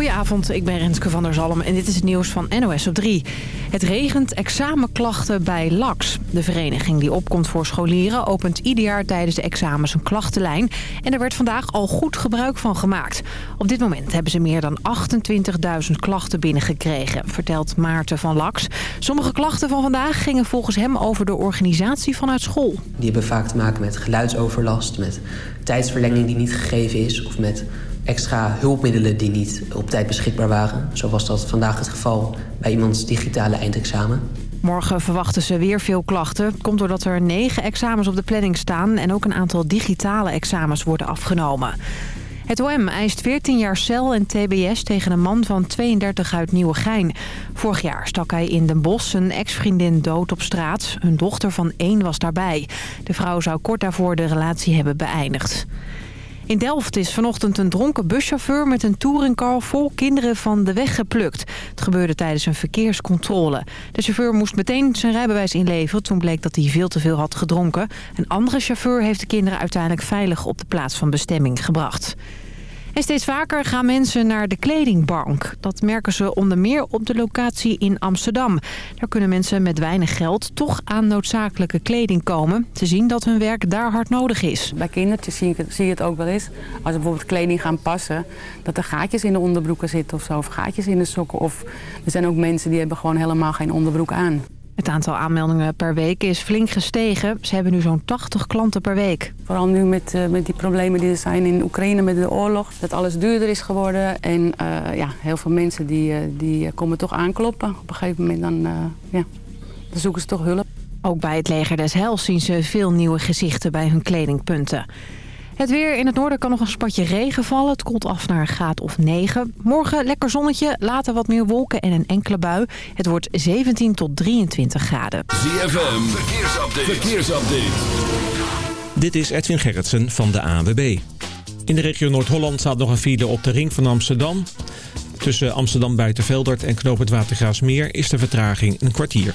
Goedenavond, ik ben Renske van der Zalm en dit is het nieuws van NOS op 3. Het regent examenklachten bij LAX. De vereniging die opkomt voor scholieren opent ieder jaar tijdens de examens een klachtenlijn. En er werd vandaag al goed gebruik van gemaakt. Op dit moment hebben ze meer dan 28.000 klachten binnengekregen, vertelt Maarten van LAX. Sommige klachten van vandaag gingen volgens hem over de organisatie vanuit school. Die hebben vaak te maken met geluidsoverlast, met tijdsverlenging die niet gegeven is... of met extra hulpmiddelen die niet op tijd beschikbaar waren. Zo was dat vandaag het geval bij iemands digitale eindexamen. Morgen verwachten ze weer veel klachten. komt doordat er negen examens op de planning staan... en ook een aantal digitale examens worden afgenomen. Het OM eist 14 jaar cel en tbs tegen een man van 32 uit Nieuwegein. Vorig jaar stak hij in Den Bosch een ex-vriendin dood op straat. Hun dochter van één was daarbij. De vrouw zou kort daarvoor de relatie hebben beëindigd. In Delft is vanochtend een dronken buschauffeur met een touringcar vol kinderen van de weg geplukt. Het gebeurde tijdens een verkeerscontrole. De chauffeur moest meteen zijn rijbewijs inleveren. Toen bleek dat hij veel te veel had gedronken. Een andere chauffeur heeft de kinderen uiteindelijk veilig op de plaats van bestemming gebracht. En steeds vaker gaan mensen naar de kledingbank. Dat merken ze onder meer op de locatie in Amsterdam. Daar kunnen mensen met weinig geld toch aan noodzakelijke kleding komen. Ze zien dat hun werk daar hard nodig is. Bij kindertjes zie, zie je het ook wel eens. Als ze bijvoorbeeld kleding gaan passen... dat er gaatjes in de onderbroeken zitten of zo. Of gaatjes in de sokken. Of er zijn ook mensen die hebben gewoon helemaal geen onderbroek aan. Het aantal aanmeldingen per week is flink gestegen. Ze hebben nu zo'n 80 klanten per week. Vooral nu met, uh, met die problemen die er zijn in Oekraïne met de oorlog. Dat alles duurder is geworden. En uh, ja, heel veel mensen die, uh, die komen toch aankloppen. Op een gegeven moment dan, ja, dan zoeken ze toch hulp. Ook bij het leger des Hels zien ze veel nieuwe gezichten bij hun kledingpunten. Het weer in het noorden kan nog een spatje regen vallen. Het koelt af naar een graad of 9. Morgen lekker zonnetje, later wat meer wolken en een enkele bui. Het wordt 17 tot 23 graden. ZFM, verkeersupdate. verkeersupdate. Dit is Edwin Gerritsen van de ANWB. In de regio Noord-Holland staat nog een file op de ring van Amsterdam. Tussen Amsterdam Buitenveldert en Knoop het Watergraafsmeer is de vertraging een kwartier.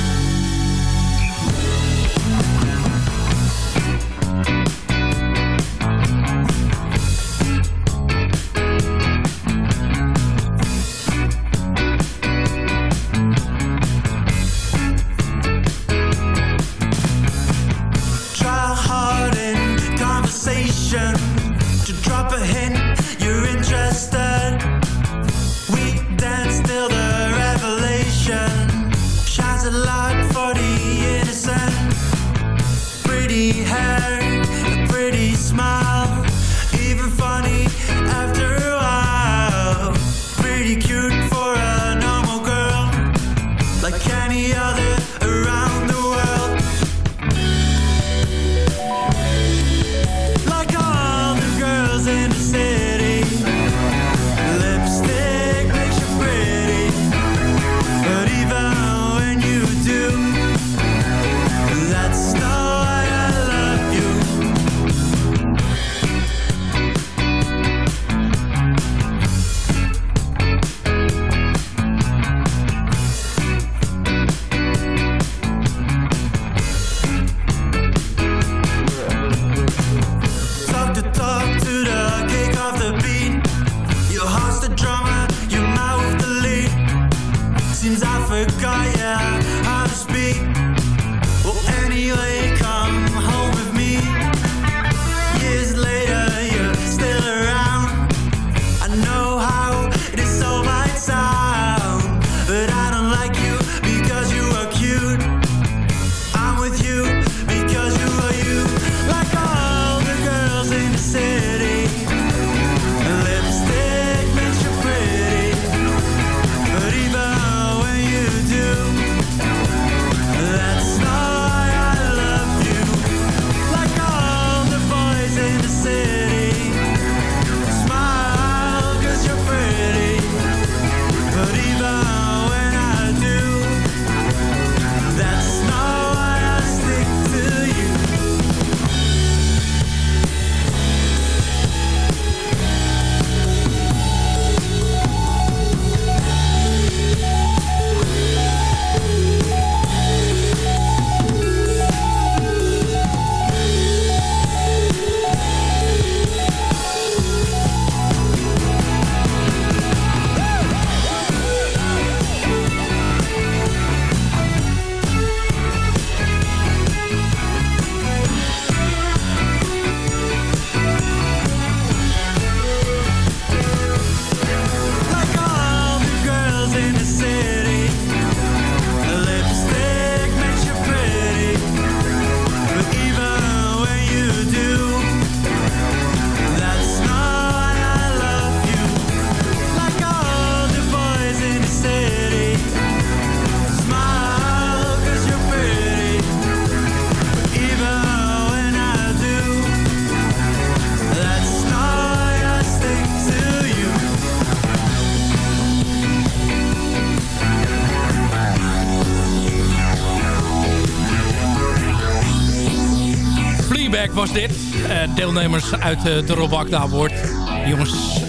Deelnemers uit uh, de Rob Akda wordt. Jongens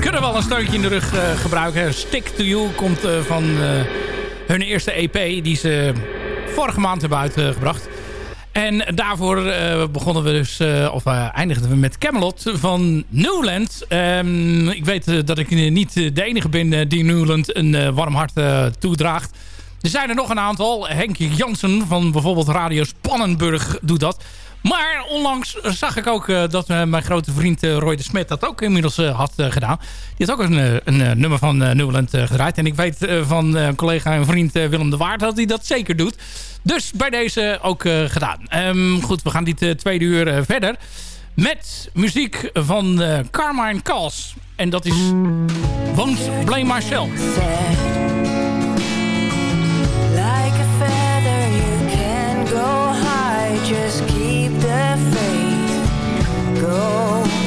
kunnen wel een steuntje in de rug uh, gebruiken. Stick to You komt van hun eerste EP die ze vorige maand hebben uitgebracht. En daarvoor begonnen we dus, of eindigden we met Camelot van Newland. Um, ik weet dat ik niet de enige ben die Newland een warm hart toedraagt. Er zijn er nog een aantal. Henk Jansen van bijvoorbeeld Radio Spannenburg doet dat. Maar onlangs zag ik ook uh, dat uh, mijn grote vriend uh, Roy de Smet dat ook inmiddels had gedaan. Die had ook een, een nummer van Newland gedraaid. En ik weet van een collega en vriend Willem de Waard dat hij dat zeker doet. Dus bij deze ook gedaan. Um, goed, we gaan dit tweede uur verder. Met muziek van Carmine Kals. En dat is Won't Blame Myself. just keep the Go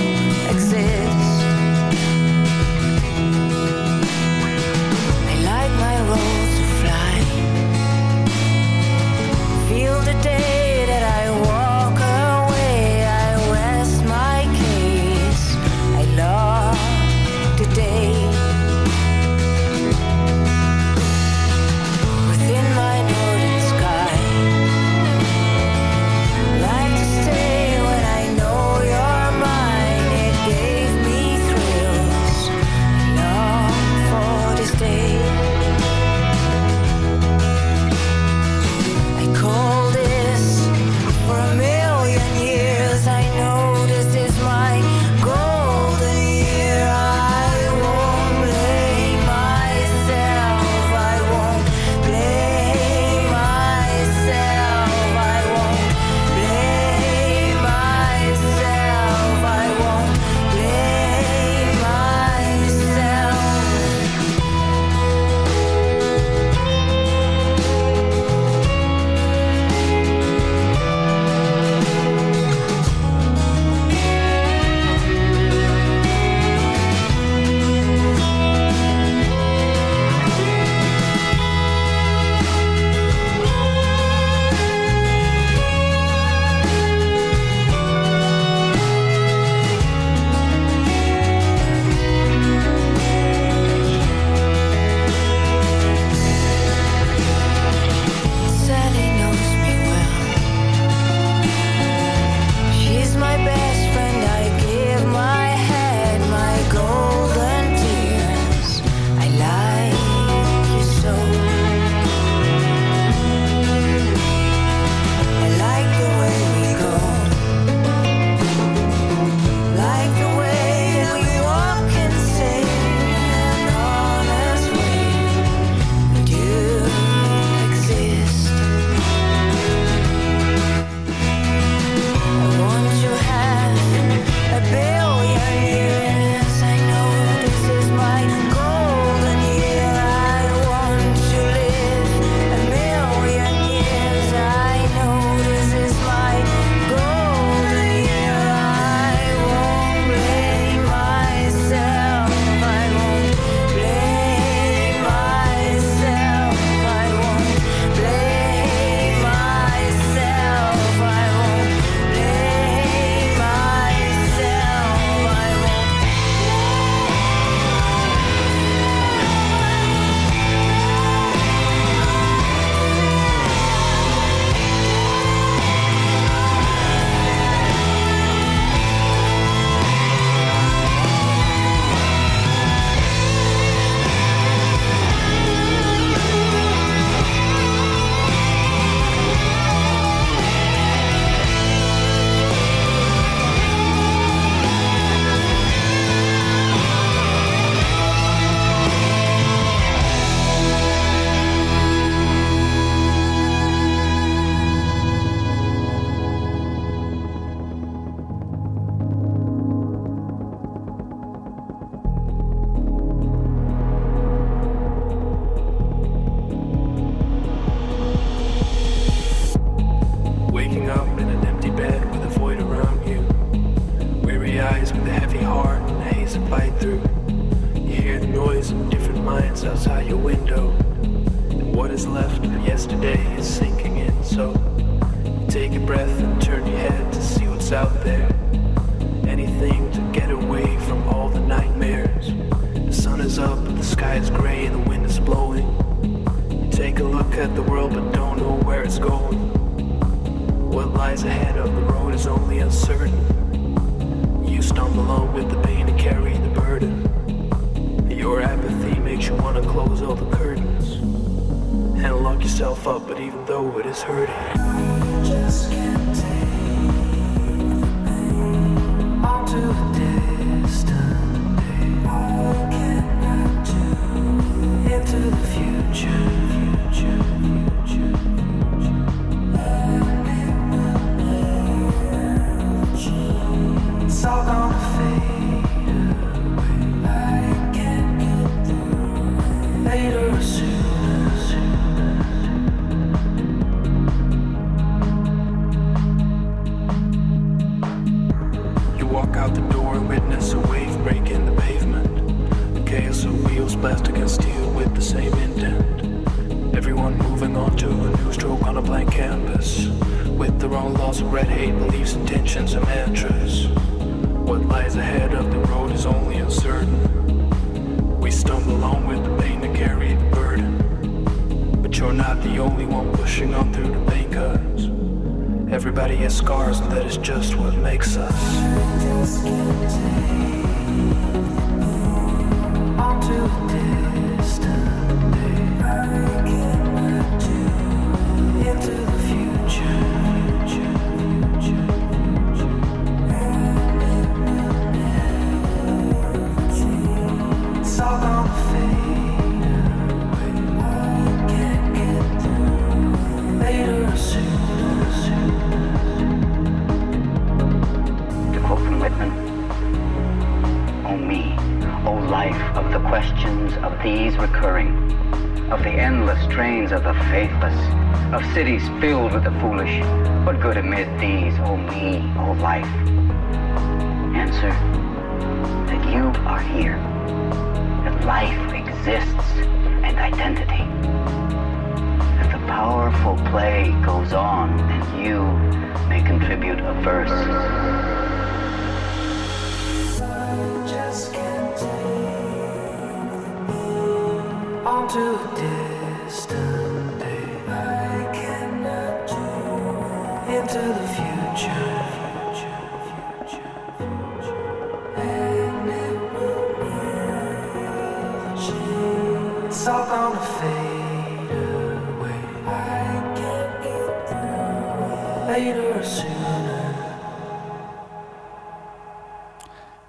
up, but even though it is hurting, these recurring, of the endless trains of the faithless, of cities filled with the foolish, what good amid these, O me, O life? Answer, that you are here, that life exists and identity, that the powerful play goes on and you may contribute a verse.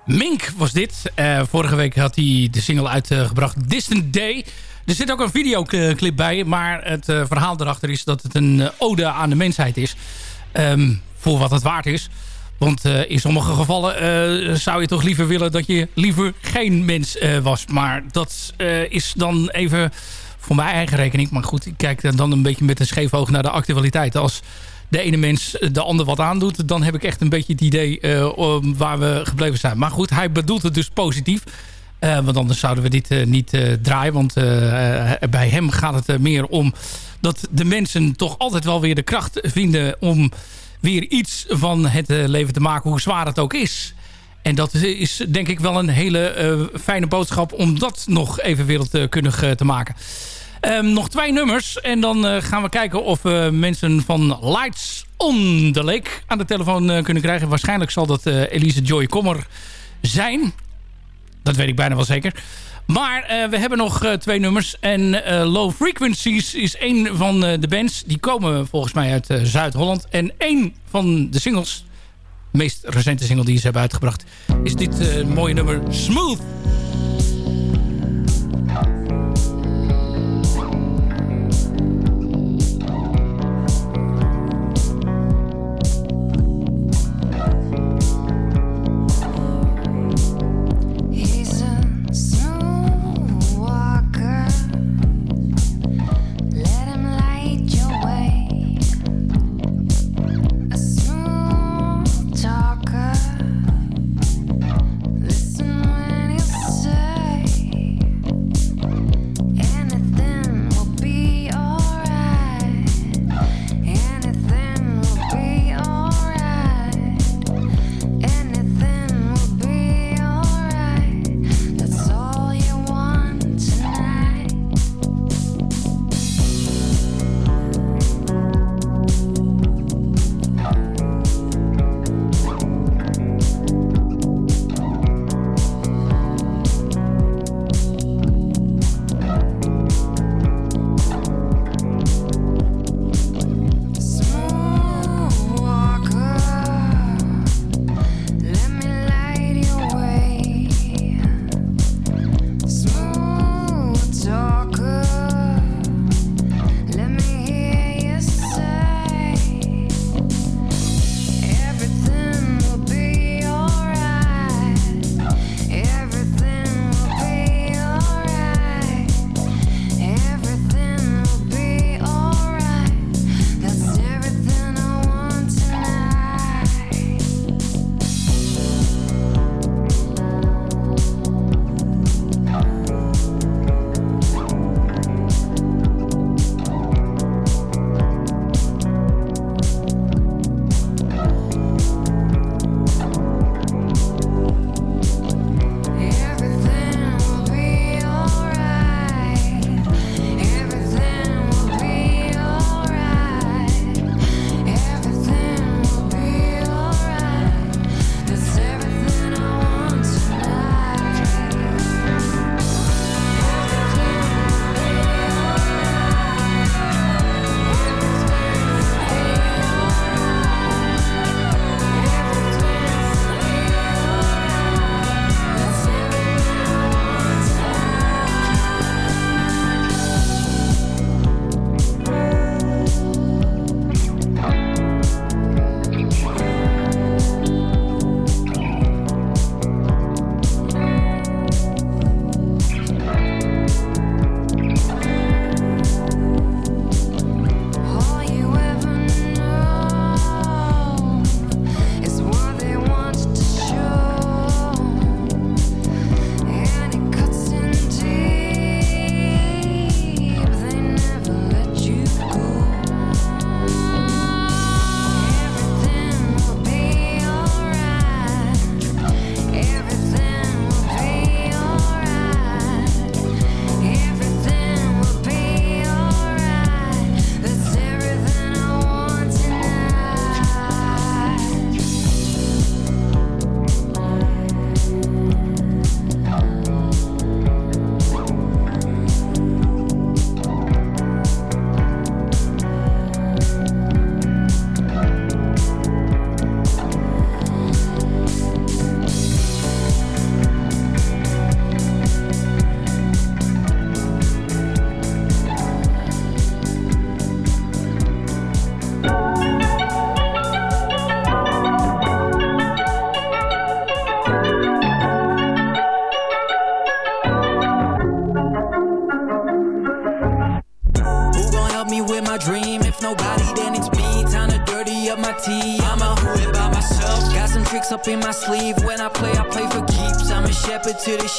Mink was dit. Eh, vorige week had hij de single uitgebracht Distant Day. Er zit ook een videoclip bij. Maar het eh, verhaal erachter is dat het een eh, ode aan de mensheid is. Ehm, voor wat het waard is. Want eh, in sommige gevallen zou je toch liever willen dat je liever geen mens was. Maar dat is dan even voor mijn eigen rekening. Maar goed, ik kijk dan een beetje met een scheef oog naar de actualiteit. Als de ene mens de ander wat aandoet... dan heb ik echt een beetje het idee waar we gebleven zijn. Maar goed, hij bedoelt het dus positief. Eh, want anders zouden we dit eh, niet eh, draaien. Want bij hem gaat het er meer om dat de mensen toch altijd wel weer de kracht vinden... om weer iets van het leven te maken, hoe zwaar het ook is. En dat is denk ik wel een hele fijne boodschap... om dat nog even wereldkundig te maken. Ehm, nog twee nummers. En dan gaan we kijken of we mensen van Lights on the Lake aan de telefoon kunnen krijgen. Waarschijnlijk zal dat Elise Joy Kommer zijn. Dat weet ik bijna wel zeker. Maar eh, we hebben nog eh, twee nummers. En eh, Low Frequencies is een van de bands. Die komen volgens mij uit Zuid-Holland. En één van de singles, de meest recente single die ze hebben uitgebracht... is dit mooie nummer Smooth.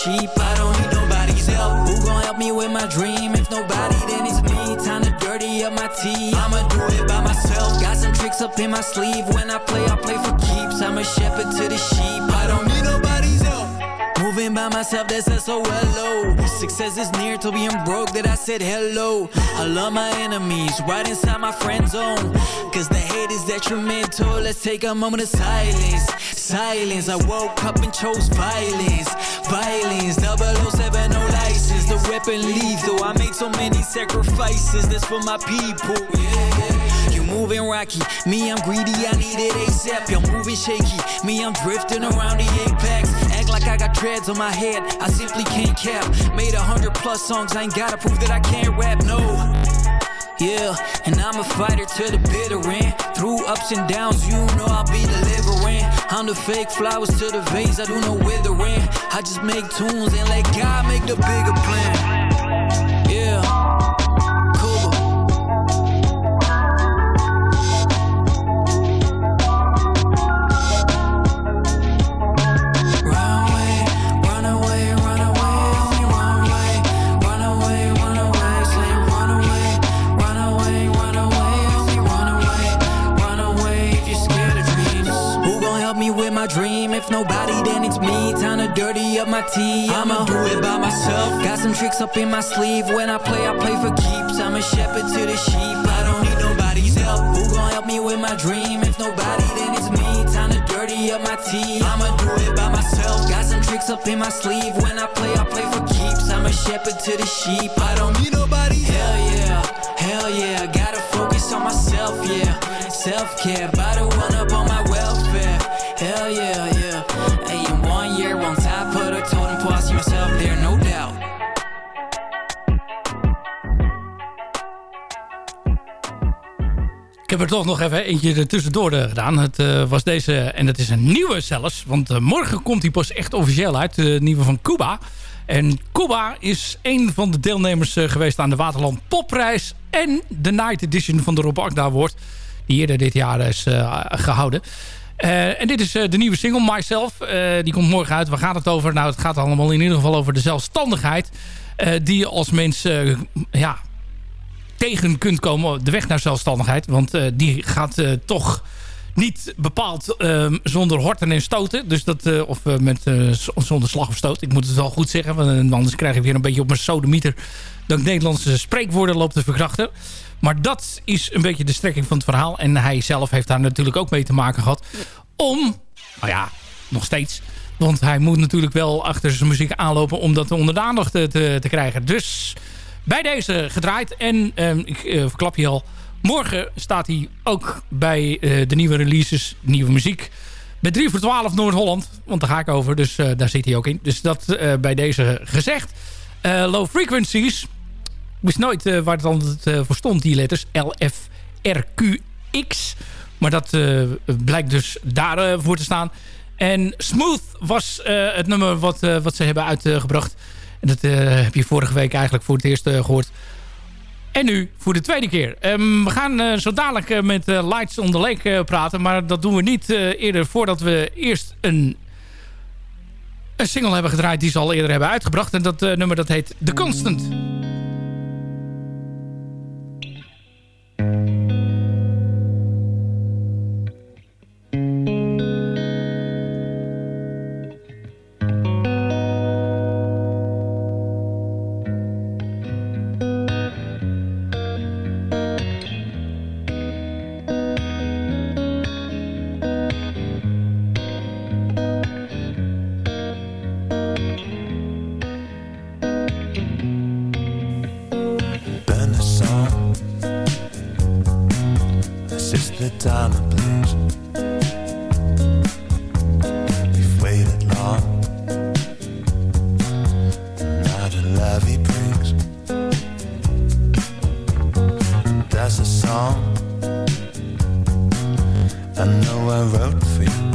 I don't need nobody's help. Who gon' help me with my dream? If nobody, then it's me. Time to dirty up my tea. I'ma do it by myself. Got some tricks up in my sleeve. When I play, I play for keeps. I'm a shepherd to the sheep. I don't need nobody's help. Moving by myself, that's S-O-L-O Success is near to being broke, that I said hello I love my enemies, right inside my friend zone Cause the hate is detrimental, let's take a moment of silence Silence, I woke up and chose violence. Violence, 007, no license. The weapon lethal, I made so many sacrifices. That's for my people, yeah, You moving rocky, me I'm greedy, I need it ASAP You're moving shaky, me I'm drifting around the apex. Act like I got dreads on my head, I simply can't cap. Made a hundred plus songs, I ain't gotta prove that I can't rap, no yeah, and I'm a fighter to the bitter end. Through ups and downs, you know I'll be delivering. I'm the fake flowers to the vase, I do no withering. I just make tunes and let God make the bigger plan. Dirty up my tea. I'ma do it by myself. Got some tricks up in my sleeve. When I play, I play for keeps. I'm a shepherd to the sheep. I don't need nobody's help. Who gon' help me with my dream? If nobody, then it's me. Time to dirty up my tea. I'ma do it by myself. Got some tricks up in my sleeve. When I play, I play for keeps. I'm a shepherd to the sheep. I don't need nobody. Hell yeah, hell yeah. Gotta focus on myself, yeah. Self care, to run up on my welfare. Hell yeah, yeah. Ik heb er toch nog even eentje er tussendoor eh, gedaan. Het eh, was deze, en het is een nieuwe zelfs. Want eh, morgen komt hij pas echt officieel uit. De nieuwe van Cuba. En Cuba is een van de deelnemers geweest aan de Waterland Popprijs. En de Night Edition van de Rob Agda Award. Die eerder dit jaar is eh, gehouden. Eh, en dit is de nieuwe single, Myself. Die komt morgen uit. Waar gaat het over? Nou, het gaat allemaal in ieder geval over de zelfstandigheid. die je als mens ja, tegen kunt komen. De weg naar zelfstandigheid. Want eh, die gaat eh, toch niet bepaald eh, zonder horten en stoten. Dus dat, eh, of met, zonder slag of stoot. Ik moet het wel goed zeggen. Want anders krijg ik weer een beetje op mijn sodemieter... dat Nederlandse spreekwoorden loop te verkrachten. Maar dat is een beetje de strekking van het verhaal. En hij zelf heeft daar natuurlijk ook mee te maken gehad. Om, nou ja, nog steeds... Want hij moet natuurlijk wel achter zijn muziek aanlopen... om dat onder de aandacht te, te krijgen. Dus bij deze gedraaid. En ehm, ik eh, verklap je al... Morgen staat hij ook bij eh, de nieuwe releases, nieuwe muziek. Bij 3 voor 12 Noord-Holland. Want daar ga ik over, dus eh, daar zit hij ook in. Dus dat bij deze gezegd. Low Frequencies. Ik wist nooit waar het dan voor stond, die letters. L-F-R-Q-X. Maar dat blijkt dus daarvoor voor te staan. En Smooth was het nummer wat, wat ze hebben uitgebracht. En dat eh, heb je vorige week eigenlijk voor het eerst eh, gehoord. En nu voor de tweede keer. Ehm, we gaan eh, zo dadelijk met Lights on the Lake praten. Maar dat doen we niet eerder voordat we eerst een, een single hebben gedraaid... die ze al eerder hebben uitgebracht. En dat nummer dat heet The Constant. I know I wrote for you.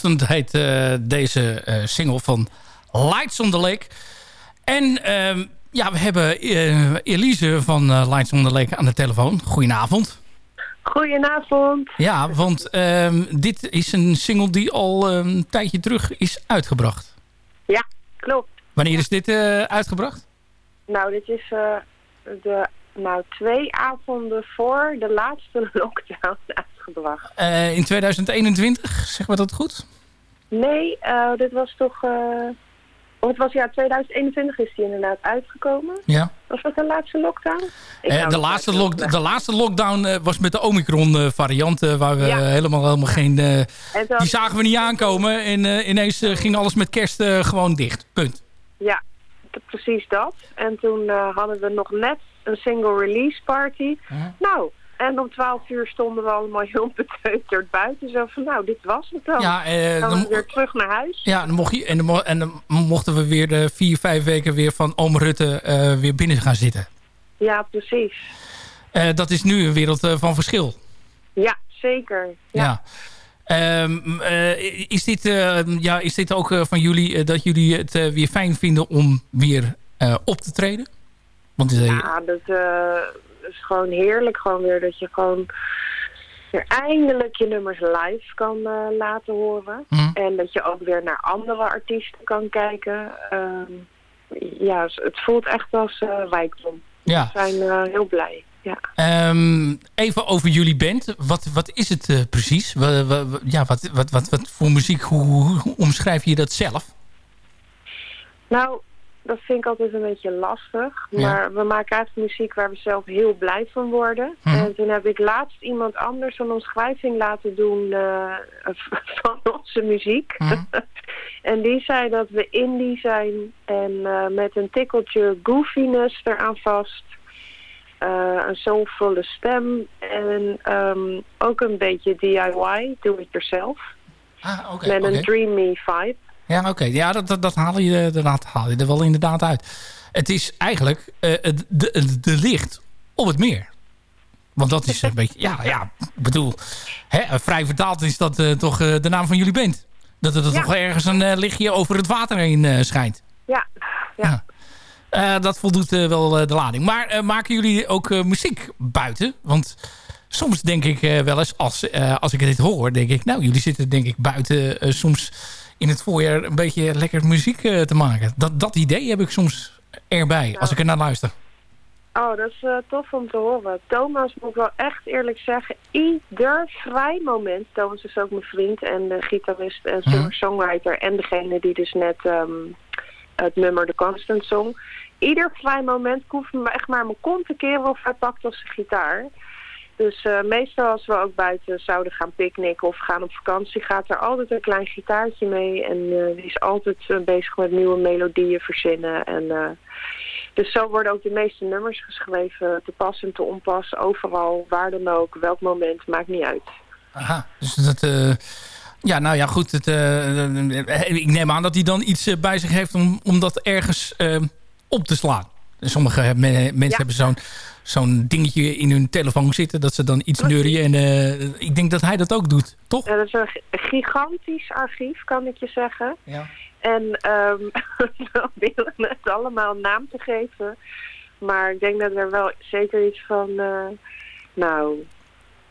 Constant heet eh, deze eh, single van Lights on the Lake. En ehm, ja, we hebben eh, Elise van Lights on the Lake aan de telefoon. Goedenavond. Goedenavond. Ja, want ehm, dit is een single die al ehm, een tijdje terug is uitgebracht. Ja, klopt. Wanneer is dit uitgebracht? Nou, dit is de nou, twee avonden voor de laatste lockdown Eh, in 2021, zeg maar dat goed? Nee, eh, dit was toch... eh, oh, het was ja, 2021 is die inderdaad uitgekomen. Ja. Was dat de laatste lockdown? Eh, de, laatste lock, de laatste lockdown was met de Omicron variant. eh, waar we Ja. helemaal, helemaal geen... dan- die zagen we niet aankomen. En ineens ging alles met kerst gewoon dicht. Punt. Ja, precies dat. En toen hadden we nog net een single release party. Nou, en om 12 uur stonden we allemaal heel beteuterd buiten. Zo van, nou, dit was het dan. Ja, eh, Gaan we dan- weer terug naar huis. Ja, dan mocht je, en, dan, en dan mochten we weer de vier, vijf weken weer van oom Rutte eh, weer binnen gaan zitten. Ja, precies. Eh, dat is nu een wereld van verschil. Ja, zeker. Ja. Ehm, eh, is, dit, ja, is dit ook van jullie dat jullie het weer fijn vinden om weer op te treden? Want Ja, dat is gewoon heerlijk. Gewoon weer dat je gewoon weer eindelijk je nummers live kan eh, laten horen. Mhm. En dat je ook weer naar andere artiesten kan kijken. Ehm, ja, het voelt echt als rijkdom. Ja. We zijn eh, heel blij. Ja. Ehm, even over jullie band. Wat, wat is het precies? Ja, wat, wat, wat, wat voor muziek? Hoe, hoe- hoe omschrijf je dat zelf? Nou, dat vind ik altijd een beetje lastig. Ja. Maar we maken eigenlijk muziek waar we zelf heel blij van worden. Mhm. En toen heb ik laatst iemand anders een omschrijving laten doen eh, van onze muziek. Mhm. en die zei dat we indie zijn en eh, met een tikkeltje goofiness eraan vast. Eh, een soulvolle stem en ehm, ook een beetje DIY, do it yourself. Ah, met een dreamy vibe. Ja, oké. Ja, dat, dat, dat haal, je, dat haal je er wel inderdaad uit. Het is eigenlijk eh, de, de, de licht op het meer. Want dat is een beetje... Ja, ja, ik bedoel... Hè, vrij vertaald is dat eh, toch eh, de naam van jullie band. Dat er Ja. toch ergens een eh, lichtje over het water heen eh, schijnt. Ja, ja. Eh, dat voldoet eh, wel eh, de lading. Maar eh, maken jullie ook eh, muziek buiten? Want soms denk ik eh, wel eens, als, eh, als ik dit hoor, denk ik... Nou, jullie zitten denk ik buiten eh, soms in het voorjaar een beetje lekker muziek eh, te maken. Dat, dat idee heb ik soms erbij, als ik er naar luister. Oh, dat is eh, tof om te horen. Thomas, moet ik wel echt eerlijk zeggen, ieder vrij moment... Thomas is ook mijn vriend en de gitarist en singer-songwriter... en degene die dus net ehm, het nummer The Constant zong. Ieder vrij moment hoeft me echt maar mijn kont te keren of hij pakt op zijn gitaar. Dus eh, meestal als we ook buiten zouden gaan picknicken of gaan op vakantie... gaat er altijd een klein gitaartje mee. En eh, die is altijd eh, bezig met nieuwe melodieën verzinnen. En, dus zo worden ook de meeste nummers geschreven. Te pas en te onpas, overal, waar dan ook, welk moment, maakt niet uit. Aha, dus dat... ja, nou ja, goed. Het, ik neem aan dat hij dan iets bij zich heeft om, om dat ergens op te slaan. Sommige mensen hebben zo'n zo'n dingetje in hun telefoon zitten... dat ze dan iets neurien. En eh, ik denk dat hij dat ook doet, toch? Ja, dat is een gigantisch archief, kan ik je zeggen. Ja. En ehm we willen het allemaal een naam te geven. Maar ik denk dat er wel zeker iets van... eh, nou,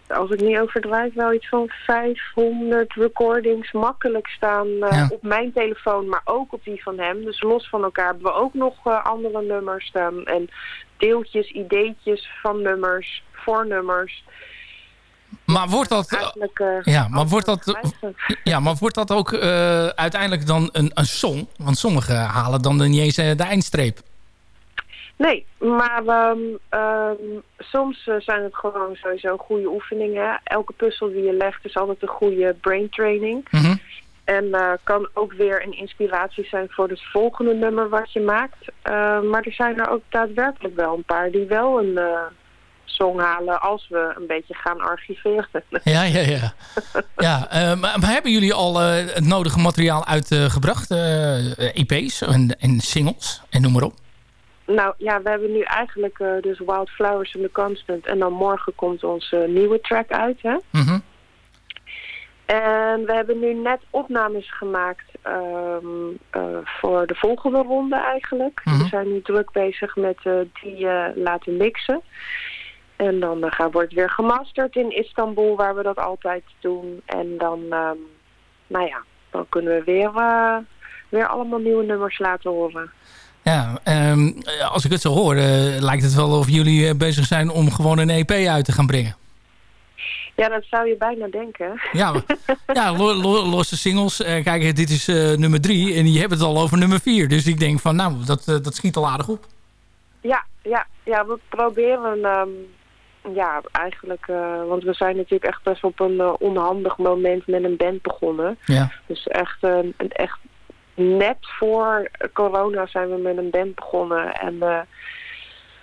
als ik niet overdrijf, wel iets van 500 recordings makkelijk staan eh, Ja. op mijn telefoon, maar ook op die van hem. Dus los van elkaar hebben we ook nog eh, andere nummers staan. En deeltjes, ideetjes van nummers, voornummers. Maar wordt dat... Eh, Ja, maar wordt dat, ja, maar wordt dat ook uiteindelijk dan een, een song? Want sommigen halen dan niet eens de eindstreep. Nee, maar ehm, ehm, soms eh, zijn het gewoon sowieso goede oefeningen. Elke puzzel die je legt is altijd een goede brain training. Mhm. En eh, kan ook weer een inspiratie zijn voor het volgende nummer wat je maakt. Eh, maar er zijn er ook daadwerkelijk wel een paar die wel een eh, song halen als we een beetje gaan archiveren. Ja, ja, ja. ja maar, maar hebben jullie al het nodige materiaal uitgebracht? EP's en, en singles en noem maar op. Nou ja, we hebben nu eigenlijk eh, dus Wildflowers and the Constant. En dan morgen komt onze nieuwe track uit, hè? Mhm. En we hebben nu net opnames gemaakt ehm, eh, voor de volgende ronde eigenlijk. Mhm. We zijn nu druk bezig met eh, die laten mixen. En dan gaat, wordt het weer gemasterd in Istanbul, waar we dat altijd doen. En dan, ehm, nou ja, dan kunnen we weer, weer allemaal nieuwe nummers laten horen. Ja, ehm, als ik het zo hoor, eh, lijkt het wel of jullie eh, bezig zijn om gewoon een EP uit te gaan brengen. Ja, dat zou je bijna denken. Ja, ja lo- lo- losse singles. Eh, kijk, dit is nummer drie en je hebt het al over nummer vier. Dus ik denk van, nou, dat, dat schiet al aardig op. Ja, ja, ja we proberen ehm, ja, eigenlijk, want we zijn natuurlijk echt best op een onhandig moment met een band begonnen. Ja. Dus echt, een- echt net voor corona zijn we met een band begonnen. En eh,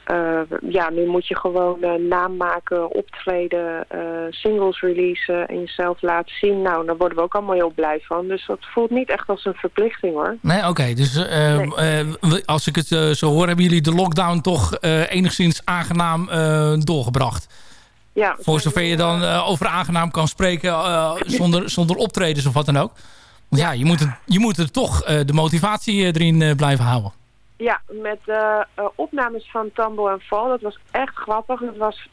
eh, ja, nu moet je gewoon eh, naam maken, optreden, singles releasen en jezelf laten zien. Nou, daar worden we ook allemaal heel blij van. Dus dat voelt niet echt als een verplichting hoor. Nee, oké. Dus als ik het zo hoor, hebben jullie de lockdown toch enigszins aangenaam doorgebracht. Ja, Voor zover je dan over aangenaam kan spreken zonder, zonder optredens of wat dan ook. Want ja, je moet, het, je moet er toch eh, de motivatie eh, erin eh, blijven houden. Ja, met de opnames van Tambo en Val. Dat was echt grappig. Het was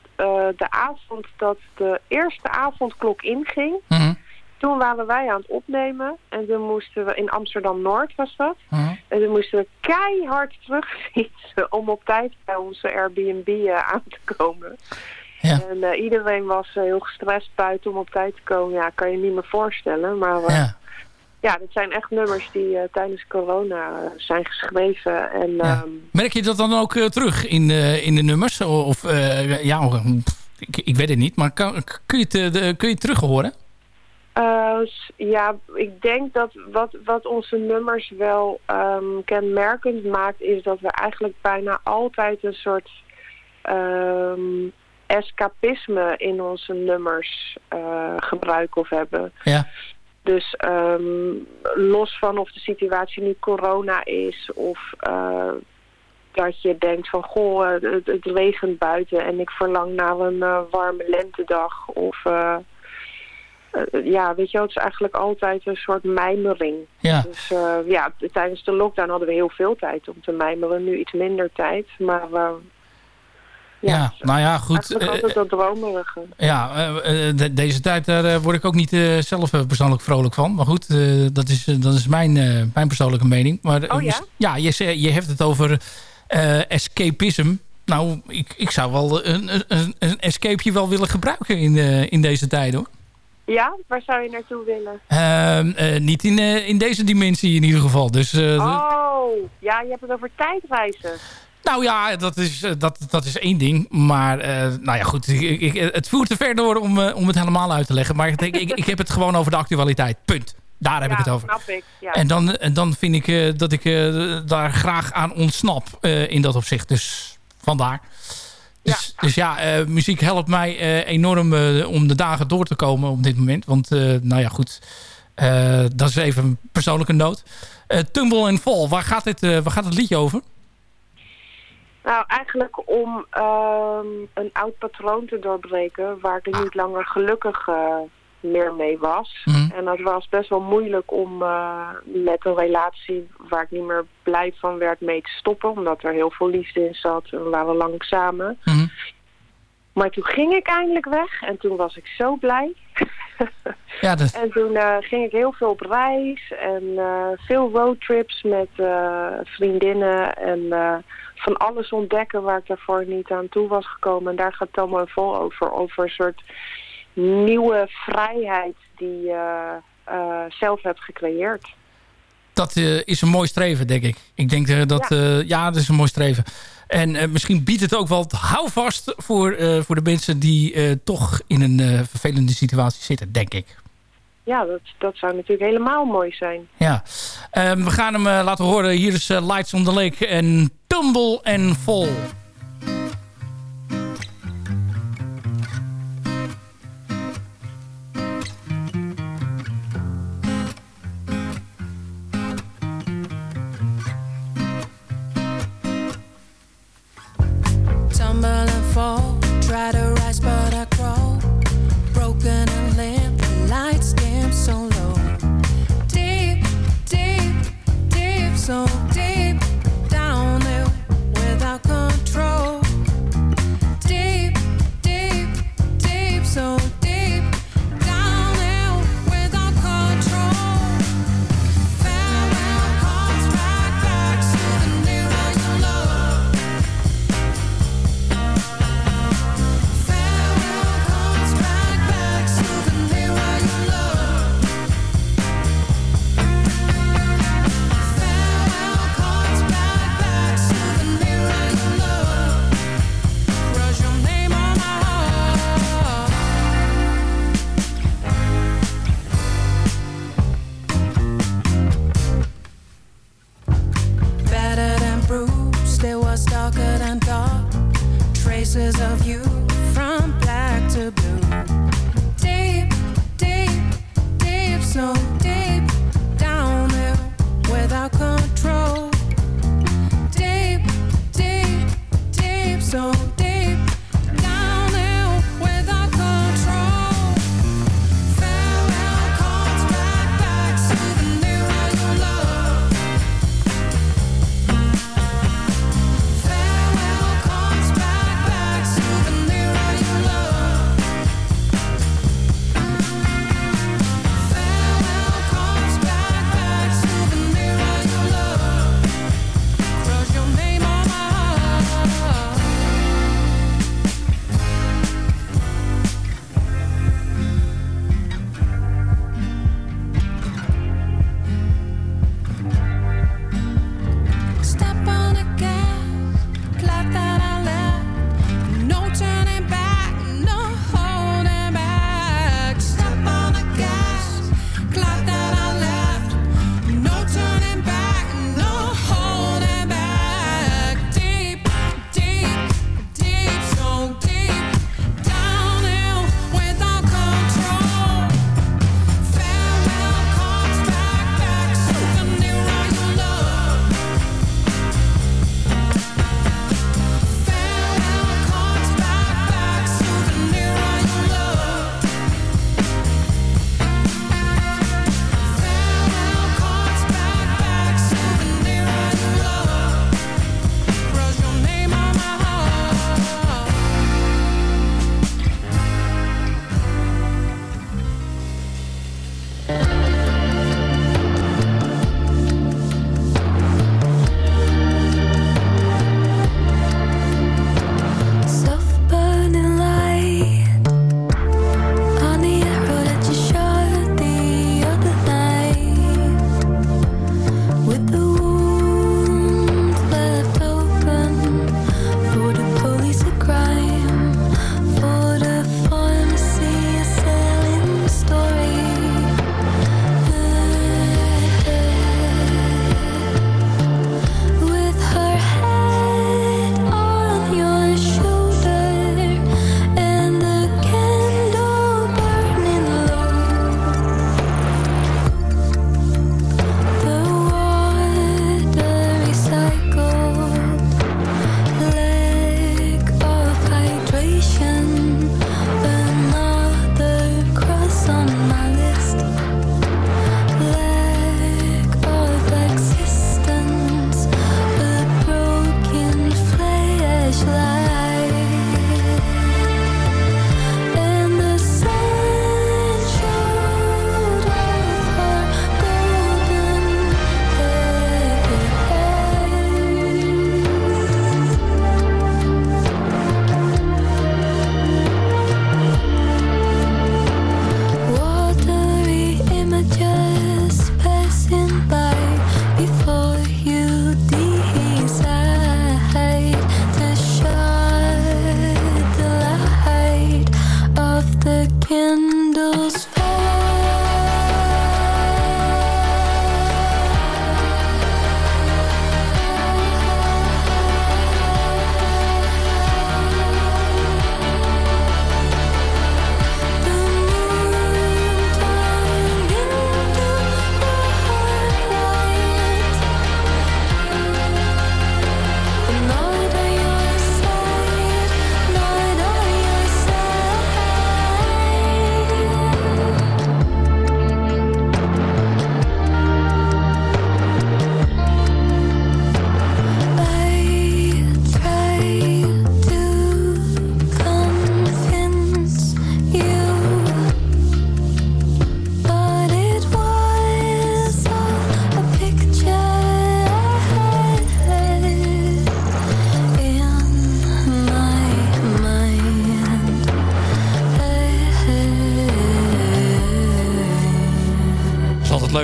de avond dat de eerste avondklok inging. Mhm. Toen waren wij aan het opnemen. En toen moesten we in Amsterdam-Noord was dat. Mhm. En toen moesten we keihard terugfietsen om op tijd bij onze Airbnb aan te komen. Ja. En iedereen was heel gestrest buiten om op tijd te komen. Ja, kan je niet meer voorstellen. Maar Ja. Ja, dit zijn echt nummers die eh, tijdens corona eh, zijn geschreven. En ehm, Merk je dat dan ook eh, terug in, in de nummers? Of ja, pff, ik, ik weet het niet. Maar kan, kun, je het, de- kun je het terug horen? Ja, ik denk dat wat, wat onze nummers wel ehm, kenmerkend maakt... is dat we eigenlijk bijna altijd een soort ehm, escapisme in onze nummers gebruiken of hebben. Ja. Dus ehm, los van of de situatie nu corona is of eh, dat je denkt van goh, eh, het, het regent buiten en ik verlang naar een eh, warme lentedag of... eh, eh, ja, weet je wel, het is eigenlijk altijd een soort mijmering. Ja. Dus ja, tijdens de lockdown hadden we heel veel tijd om te mijmeren. Nu iets minder tijd, maar eh, Ja, nou ja, goed. eh, altijd dat dromerige. Ja, eh, eh, de- deze tijd daar eh, word ik ook niet eh, zelf eh, persoonlijk vrolijk van. Maar goed, eh, dat, is, eh, dat is mijn, eh, mijn persoonlijke mening. Maar, eh, Oh ja? ja, je, je hebt het over eh, escapism. nou, ik, ik zou wel een, een, een escapeje wel willen gebruiken in, eh, in deze tijd hoor. Ja, waar zou je naartoe willen? Ehm, eh, niet in, eh, in deze dimensie in ieder geval. Dus, eh, oh, ja, je hebt het over tijdreizen. Nou ja, dat is, eh, dat, dat is één ding. Maar eh, nou ja, goed. Ik, ik, het voert te ver door om, eh, om het helemaal uit te leggen. Maar ik, denk, ik, ik heb het gewoon over de actualiteit. Punt. Daar heb ja, ik het over. snap ik. Ja. En dan, en dan vind ik dat ik daar graag aan ontsnap in dat opzicht. Dus vandaar. Dus ja, dus ja muziek helpt mij enorm om de dagen door te komen op dit moment. Want nou ja, goed. Dat is even een persoonlijke noot. Tumble and Fall, waar gaat, dit, waar gaat het liedje over? Nou, eigenlijk om ehm, een oud patroon te doorbreken waar ik niet langer gelukkig eh, meer mee was. Mhm. En dat was best wel moeilijk om eh, met een relatie waar ik niet meer blij van werd mee te stoppen. Omdat er heel veel liefde in zat en we waren lang samen. Mhm. Maar toen ging ik eindelijk weg en toen was ik zo blij. Ja, dat, En toen eh, ging ik heel veel op reis en veel roadtrips met vriendinnen en van alles ontdekken waar ik daarvoor niet aan toe was gekomen. En daar gaat het allemaal vol over, over een soort nieuwe vrijheid die je eh, zelf hebt gecreëerd. dat eh, is een mooi streven, denk ik. Ik denk eh, dat... Ja. ja, dat is een mooi streven. En eh, misschien biedt het ook wel houvast voor, eh, voor de mensen... die eh, toch in een eh, vervelende situatie zitten, denk ik. Ja, dat, dat zou natuurlijk helemaal mooi zijn. Ja. Ehm, we gaan hem eh, laten horen. Hier is eh, Lights on the Lake en Tumble and Fall.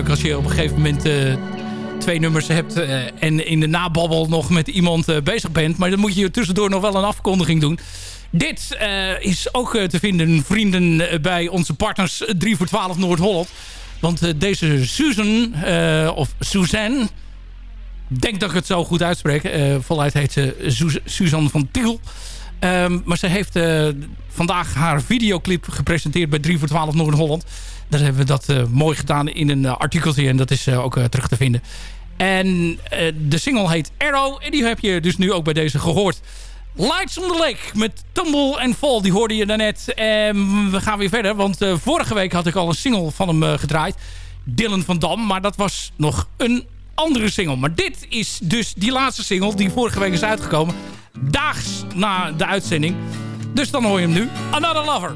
Als je op een gegeven moment eh, twee nummers hebt... eh, en in de nababbel nog met iemand eh, bezig bent. Maar dan moet je tussendoor nog wel een afkondiging doen. Dit is ook te vinden, vrienden, bij onze partners 3 voor 12 Noord-Holland. Want deze Susan, of Suzanne... Denk dat ik het zo goed uitspreek. Voluit heet ze Suz- Suzanne van Tiel. Ehm, maar ze heeft eh, vandaag haar videoclip gepresenteerd bij 3 voor 12 Noord-Holland. Daar hebben we dat eh, mooi gedaan in een uh, artikeltje. En dat is ook terug te vinden. En de single heet Arrow. En die heb je dus nu ook bij deze gehoord. Lights on the Lake met Tumble and Fall. Die hoorde je daarnet. En we gaan weer verder. Want vorige week had ik al een single van hem gedraaid. Dylan van Dam. Maar dat was nog een andere single. Maar dit is dus die laatste single die vorige week is uitgekomen. Daags na de uitzending. Dus dan hoor je hem nu. Another Lover.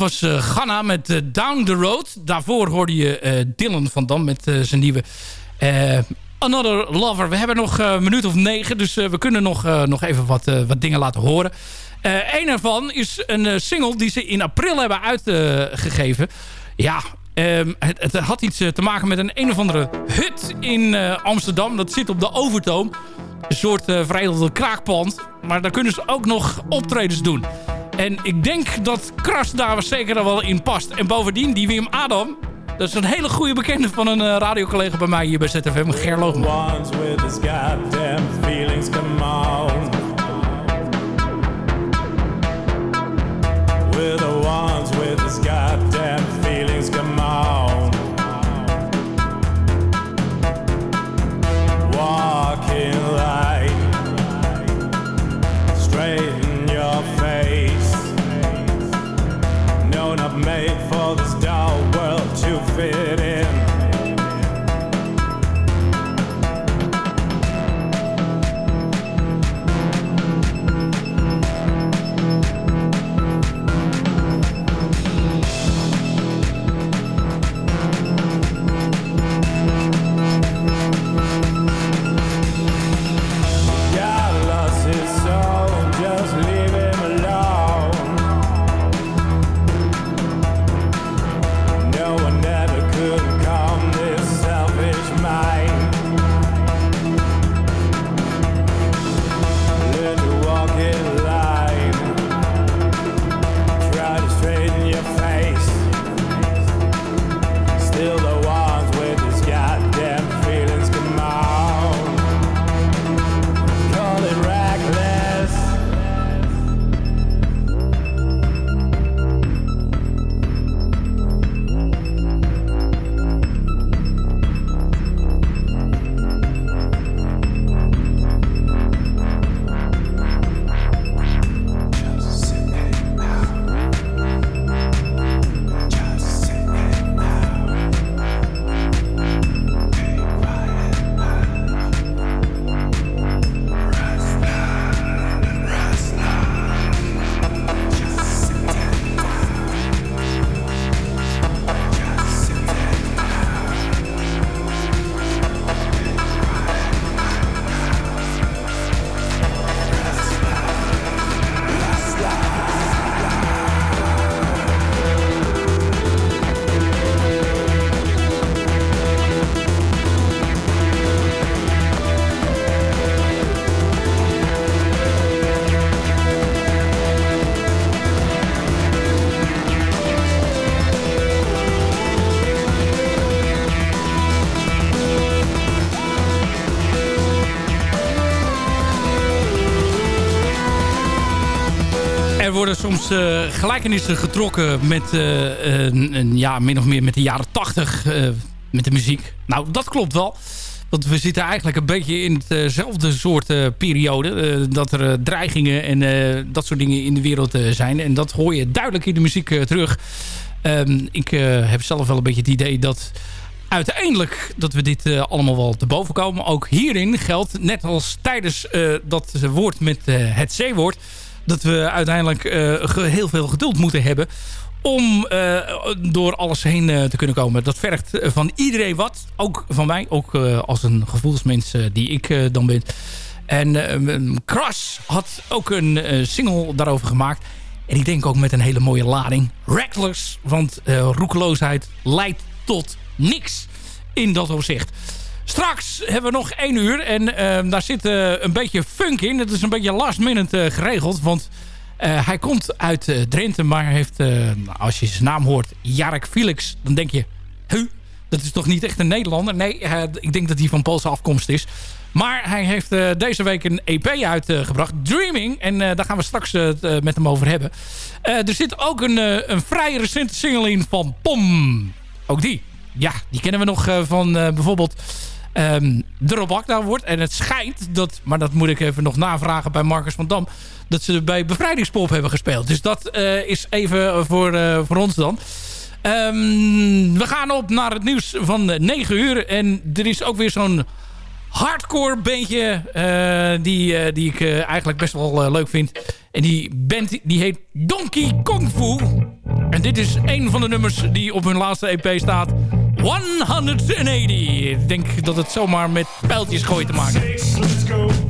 Was eh Ghana met eh, Down the Road. Daarvoor hoorde je eh, Dylan van Dam met zijn nieuwe Another Lover. We hebben nog een minuut of negen, dus we kunnen nog, nog even wat, wat dingen laten horen. Een ervan is een single die ze in april hebben uitgegeven. ja, ehm, het, het had iets te maken met een een of andere hut in Amsterdam. Dat zit op de Overtoom. Een soort uh, veredelde kraakpand. Maar daar kunnen ze ook nog optredens doen. En ik denk dat Kras daar zeker wel in past. En bovendien, die Wim Adam... Dat is een hele goede bekende van een uh, radiocollega bij mij hier bij ZFM, Ger soms eh, gelijkenissen getrokken met, eh, een, ja, min of meer met de jaren tachtig met de muziek. Nou, dat klopt wel. Want we zitten eigenlijk een beetje in hetzelfde soort uh, periode. dat er dreigingen en dat soort dingen in de wereld zijn. En dat hoor je duidelijk in de muziek terug. Ehm, ik heb zelf wel een beetje het idee dat uiteindelijk dat we dit allemaal wel te boven komen. Ook hierin geldt, net als tijdens dat woord met het C-woord dat we uiteindelijk uh, heel veel geduld moeten hebben om uh, door alles heen uh, te kunnen komen. Dat vergt van iedereen wat. Ook van mij. Ook als een gevoelsmens die ik dan ben. En Crash had ook een single daarover gemaakt. En ik denk ook met een hele mooie lading. Reckless. Want roekeloosheid leidt tot niks in dat opzicht. Straks hebben we nog één uur. En uh, daar zit uh, een beetje funk in. Het is een beetje last minute uh, geregeld. Want eh, hij komt uit Drenthe. Maar heeft, als je zijn naam hoort, Jarek Felix. Dan denk je, huh, dat is toch niet echt een Nederlander? Nee, ik denk dat hij van Poolse afkomst is. Maar hij heeft deze week een EP uitgebracht. Dreaming. En daar gaan we straks met hem over hebben. er zit ook een, een vrij recente single in van Pom. Ook die. Ja, die kennen we nog van bijvoorbeeld um, de Robakda wordt. En het schijnt dat, maar dat moet ik even nog navragen bij Marcus van Dam... dat ze bij Bevrijdingspop hebben gespeeld. Dus dat uh, is even voor, uh, voor ons dan. Um, we gaan op naar het nieuws van 9 uur. En er is ook weer zo'n hardcore bandje uh, die, die ik eigenlijk best wel leuk vind. En die band die heet Donkey Kong Fu. En dit is een van de nummers die op hun laatste EP staat. 180. Ik denk dat het zomaar met pijltjes gooien te maken.